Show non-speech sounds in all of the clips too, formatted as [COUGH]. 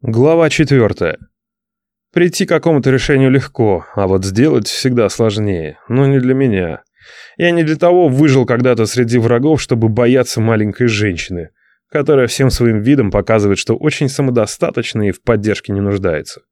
Глава четвертая. Прийти к какому-то решению легко, а вот сделать всегда сложнее. Но не для меня. Я не для того выжил когда-то среди врагов, чтобы бояться маленькой женщины, которая всем своим видом показывает, что очень самодостаточна и в поддержке не нуждается.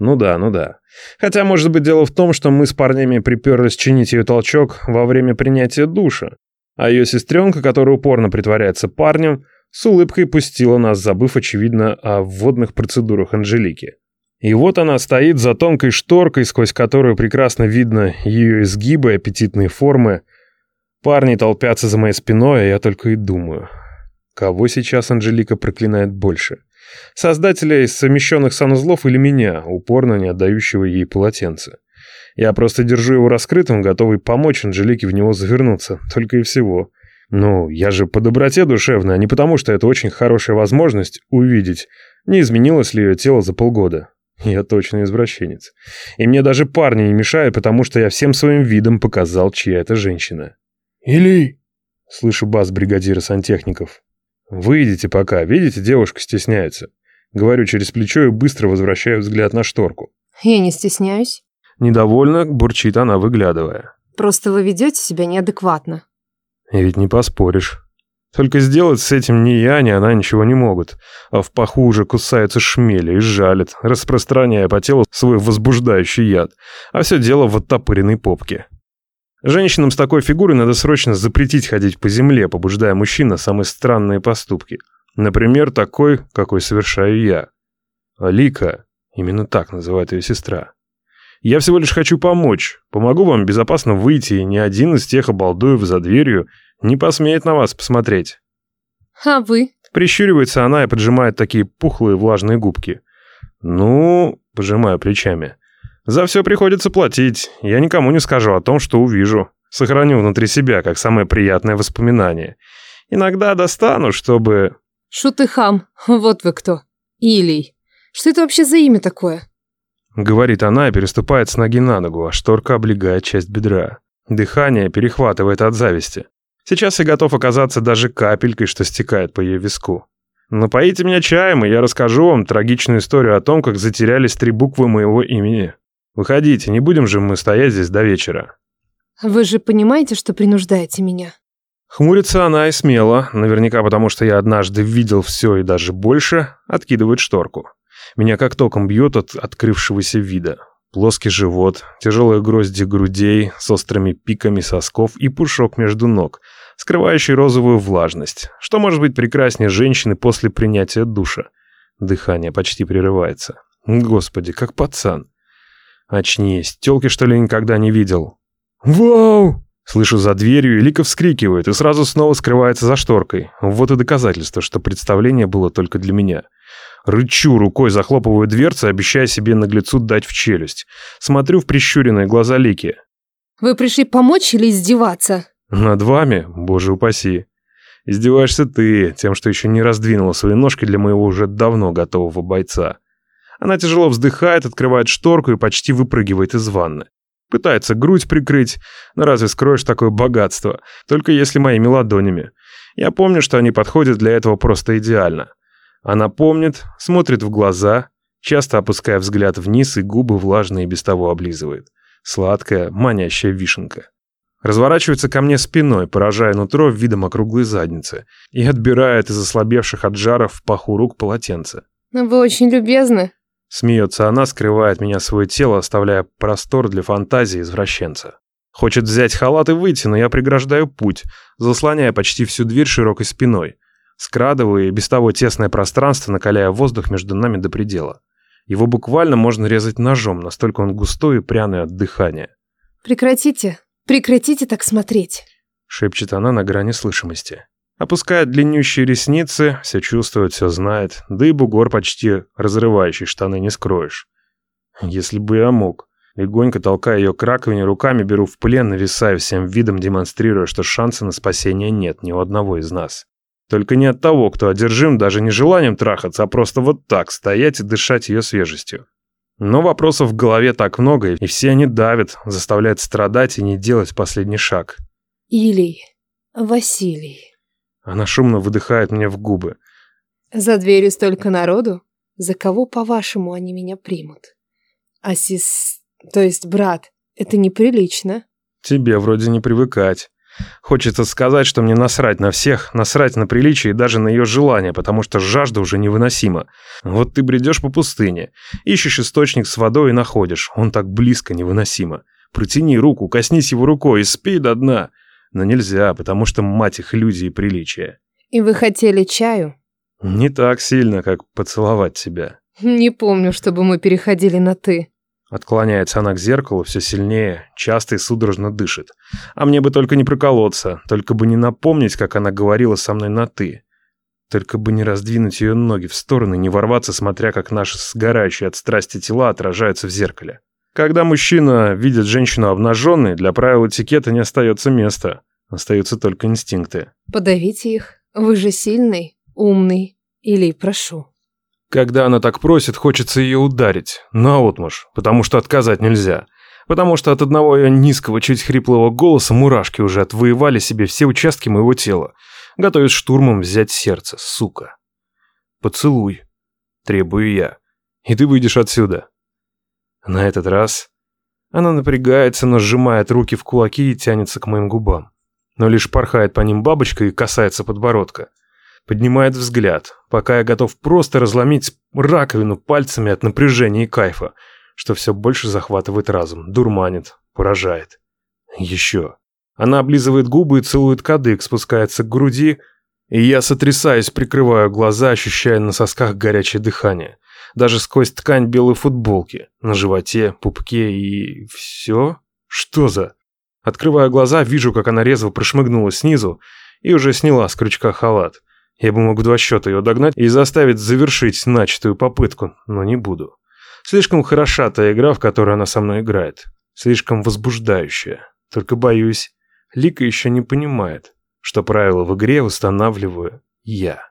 Ну да, ну да. Хотя, может быть, дело в том, что мы с парнями приперлись чинить ее толчок во время принятия душа, а ее сестренка, которая упорно притворяется парнем, с улыбкой пустила нас, забыв, очевидно, о вводных процедурах Анжелики. И вот она стоит за тонкой шторкой, сквозь которую прекрасно видно ее изгибы, аппетитные формы. Парни толпятся за моей спиной, а я только и думаю. Кого сейчас Анжелика проклинает больше? Создателя из совмещенных санузлов или меня, упорно не отдающего ей полотенце? Я просто держу его раскрытым, готовый помочь Анжелике в него завернуться, только и всего. Ну, я же по доброте душевной, а не потому, что это очень хорошая возможность увидеть, не изменилось ли ее тело за полгода. Я точно извращенец. И мне даже парни не мешают, потому что я всем своим видом показал, чья это женщина. «Или...» — слышу бас бригадира сантехников. «Выйдите пока, видите, девушка стесняется». Говорю через плечо и быстро возвращаю взгляд на шторку. Я не стесняюсь. Недовольно бурчит она, выглядывая. Просто вы ведете себя неадекватно. И ведь не поспоришь. Только сделать с этим ни я, ни она ничего не могут. А в паху уже кусаются шмели и жалят, распространяя по телу свой возбуждающий яд. А все дело в оттопыренной попке. Женщинам с такой фигурой надо срочно запретить ходить по земле, побуждая мужчин на самые странные поступки. Например, такой, какой совершаю я. Алика, именно так называет ее сестра. Я всего лишь хочу помочь. Помогу вам безопасно выйти, и ни один из тех обалдуев за дверью не посмеет на вас посмотреть. А вы? Прищуривается она и поджимает такие пухлые влажные губки. Ну, пожимаю плечами. За все приходится платить. Я никому не скажу о том, что увижу. Сохраню внутри себя, как самое приятное воспоминание. Иногда достану, чтобы... Шут и хам, вот вы кто. Илий. Что это вообще за имя такое? Говорит она и переступает с ноги на ногу, а шторка облегает часть бедра. Дыхание перехватывает от зависти. Сейчас я готов оказаться даже капелькой, что стекает по ее виску. Напоите меня чаем, и я расскажу вам трагичную историю о том, как затерялись три буквы моего имени. Выходите, не будем же мы стоять здесь до вечера. Вы же понимаете, что принуждаете меня? Хмурится она и смело, наверняка потому, что я однажды видел все и даже больше, откидывает шторку. Меня как током бьет от открывшегося вида. Плоский живот, тяжелые грозди грудей с острыми пиками сосков и пушок между ног, скрывающий розовую влажность. Что может быть прекраснее женщины после принятия душа? Дыхание почти прерывается. Господи, как пацан. Очнись, тёлки что ли никогда не видел? Вау! Слышу за дверью, и Лика вскрикивает и сразу снова скрывается за шторкой. Вот и доказательство, что представление было только для меня. Рычу рукой, захлопываю дверцы, обещая себе наглецу дать в челюсть. Смотрю в прищуренные глаза Лики. Вы пришли помочь или издеваться? Над вами, боже упаси. Издеваешься ты, тем, что еще не раздвинула свои ножки для моего уже давно готового бойца. Она тяжело вздыхает, открывает шторку и почти выпрыгивает из ванны. Пытается грудь прикрыть, но разве скроешь такое богатство? Только если моими ладонями. Я помню, что они подходят для этого просто идеально. Она помнит, смотрит в глаза, часто опуская взгляд вниз и губы влажные без того облизывает. Сладкая, манящая вишенка. Разворачивается ко мне спиной, поражая нутро видом округлой задницы, и отбирает из ослабевших от жаров в паху рук полотенце. Вы очень любезны. Смеется она, скрывая от меня свое тело, оставляя простор для фантазии извращенца. Хочет взять халат и выйти, но я преграждаю путь, заслоняя почти всю дверь широкой спиной скрадывая и без того тесное пространство, накаляя воздух между нами до предела. Его буквально можно резать ножом, настолько он густой и пряный от дыхания. «Прекратите, прекратите так смотреть», — шепчет она на грани слышимости. Опускает длиннющие ресницы, все чувствует, все знает, да и бугор почти разрывающий штаны не скроешь. Если бы я мог. Легонько толкая ее к раковине, руками беру в плен, нависая всем видом, демонстрируя, что шанса на спасение нет ни у одного из нас. Только не от того, кто одержим даже не желанием трахаться, а просто вот так стоять и дышать ее свежестью. Но вопросов в голове так много, и все они давят, заставляют страдать и не делать последний шаг. Илий, Василий. Она шумно выдыхает мне в губы. За дверью столько народу. За кого, по-вашему, они меня примут? А сис... То есть брат, это неприлично. Тебе вроде не привыкать. Хочется сказать, что мне насрать на всех, насрать на приличие и даже на ее желание, потому что жажда уже невыносима. Вот ты бредешь по пустыне, ищешь источник с водой и находишь. Он так близко невыносимо. Протяни руку, коснись его рукой и спей до дна. Но нельзя, потому что мать их иллюзии и приличия. И вы хотели чаю? Не так сильно, как поцеловать тебя. [LAUGHS] Не помню, чтобы мы переходили на «ты». Отклоняется она к зеркалу все сильнее, часто и судорожно дышит. А мне бы только не проколоться, только бы не напомнить, как она говорила со мной на «ты». Только бы не раздвинуть ее ноги в стороны, не ворваться, смотря как наши сгорающие от страсти тела отражаются в зеркале. Когда мужчина видит женщину обнаженной, для правил этикета не остается места. Остаются только инстинкты. Подавите их. Вы же сильный, умный. Или прошу. Когда она так просит, хочется ее ударить, наотмашь, потому что отказать нельзя. Потому что от одного ее низкого, чуть хриплого голоса мурашки уже отвоевали себе все участки моего тела. Готовят штурмом взять сердце, сука. Поцелуй. Требую я. И ты выйдешь отсюда. На этот раз она напрягается, но сжимает руки в кулаки и тянется к моим губам. Но лишь порхает по ним бабочка и касается подбородка. Поднимает взгляд, пока я готов просто разломить раковину пальцами от напряжения и кайфа, что все больше захватывает разум, дурманит, поражает. Еще. Она облизывает губы и целует кадык, спускается к груди, и я, сотрясаясь, прикрываю глаза, ощущая на сосках горячее дыхание. Даже сквозь ткань белой футболки, на животе, пупке и... все? Что за... Открываю глаза, вижу, как она резво прошмыгнула снизу и уже сняла с крючка халат. Я бы мог в два счета ее догнать и заставить завершить начатую попытку, но не буду. Слишком хороша та игра, в которой она со мной играет. Слишком возбуждающая. Только боюсь, Лика еще не понимает, что правила в игре устанавливаю я.